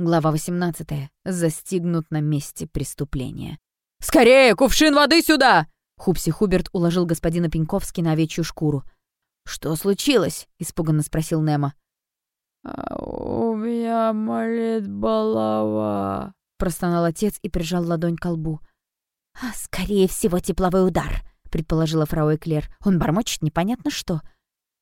Глава 18. Застигнут на месте преступления. «Скорее, кувшин воды сюда!» Хупси Хуберт уложил господина Пеньковски на овечью шкуру. «Что случилось?» — испуганно спросил Немо. «А у меня молит голова», — простонал отец и прижал ладонь к лбу. «А, скорее всего, тепловой удар», — предположила фрау Эклер. «Он бормочет непонятно что».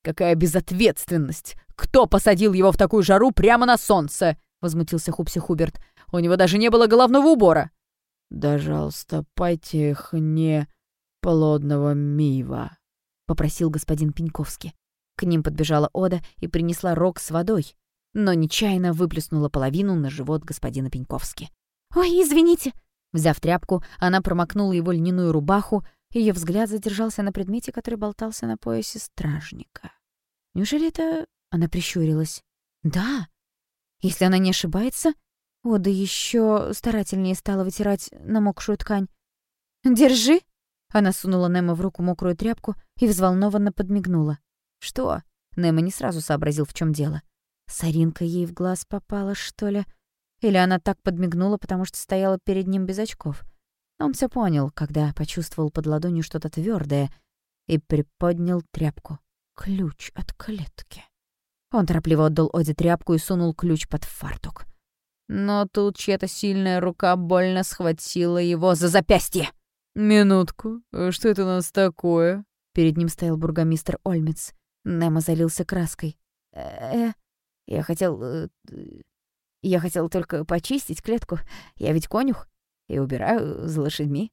«Какая безответственность! Кто посадил его в такую жару прямо на солнце?» — возмутился Хупси Хуберт. «У него даже не было головного убора». «Пожалуйста, потихне полодного мива», — попросил господин Пеньковский. К ним подбежала Ода и принесла рог с водой, но нечаянно выплеснула половину на живот господина Пеньковски. «Ой, извините!» Взяв тряпку, она промокнула его льняную рубаху, ее взгляд задержался на предмете, который болтался на поясе стражника. «Неужели это...» — она прищурилась. «Да, если она не ошибается, Ода еще старательнее стала вытирать намокшую ткань. «Держи!» Она сунула Немо в руку мокрую тряпку и взволнованно подмигнула. «Что?» Немо не сразу сообразил, в чем дело. Саринка ей в глаз попала, что ли? Или она так подмигнула, потому что стояла перед ним без очков? Он все понял, когда почувствовал под ладонью что-то твердое и приподнял тряпку. Ключ от клетки. Он торопливо отдал Оде тряпку и сунул ключ под фартук. Но тут чья-то сильная рука больно схватила его за запястье. «Минутку, что это у нас такое?» Перед ним стоял бургомистр Ольмец. Немо залился краской. э я хотел... Э, я хотел только почистить клетку. Я ведь конюх и убираю за лошадьми».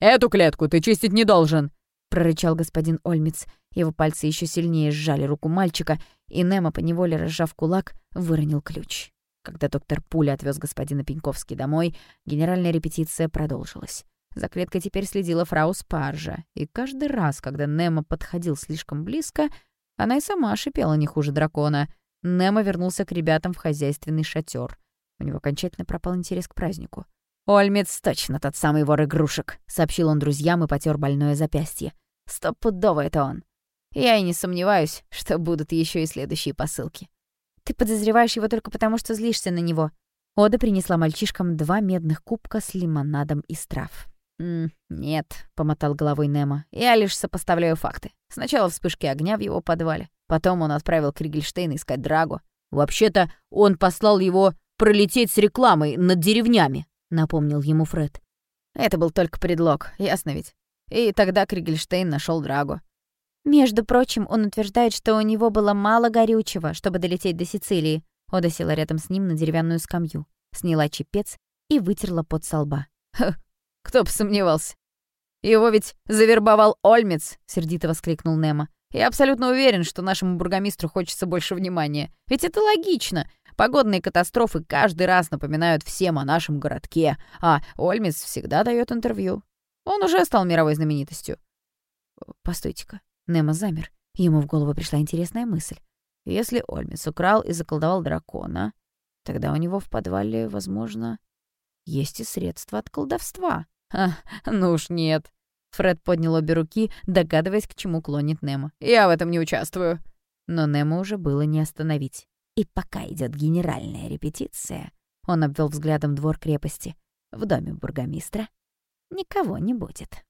«Эту клетку ты чистить не должен!» — прорычал господин Ольмец. Его пальцы еще сильнее сжали руку мальчика, и Немо, поневоле разжав кулак, выронил ключ. Когда доктор Пуля отвез господина Пеньковский домой, генеральная репетиция продолжилась. За клеткой теперь следила фрау Спаржа, и каждый раз, когда Немо подходил слишком близко, она и сама шипела не хуже дракона. Немо вернулся к ребятам в хозяйственный шатер. У него окончательно пропал интерес к празднику. «Ольмец точно тот самый вор игрушек», — сообщил он друзьям и потер больное запястье. «Стопудово это он. Я и не сомневаюсь, что будут еще и следующие посылки». «Ты подозреваешь его только потому, что злишься на него». Ода принесла мальчишкам два медных кубка с лимонадом из трав. «Нет», — помотал головой Немо, — «я лишь сопоставляю факты. Сначала вспышки огня в его подвале, потом он отправил Кригельштейна искать Драгу. Вообще-то он послал его пролететь с рекламой над деревнями», — напомнил ему Фред. Это был только предлог, ясно ведь? И тогда Кригельштейн нашел Драгу. Между прочим, он утверждает, что у него было мало горючего, чтобы долететь до Сицилии. Ода села рядом с ним на деревянную скамью, сняла чепец и вытерла пот со лба. Кто бы сомневался. Его ведь завербовал Ольмец, сердито воскликнул Немо. Я абсолютно уверен, что нашему бургомистру хочется больше внимания. Ведь это логично. Погодные катастрофы каждый раз напоминают всем о нашем городке, а Ольмец всегда дает интервью. Он уже стал мировой знаменитостью. Постойте-ка. Немо замер. Ему в голову пришла интересная мысль. Если Ольмец украл и заколдовал дракона, тогда у него в подвале, возможно, есть и средства от колдовства. А, ну уж нет. Фред поднял обе руки, догадываясь, к чему клонит Немо. «Я в этом не участвую». Но Немо уже было не остановить. И пока идет генеральная репетиция, он обвел взглядом двор крепости. В доме бургомистра никого не будет.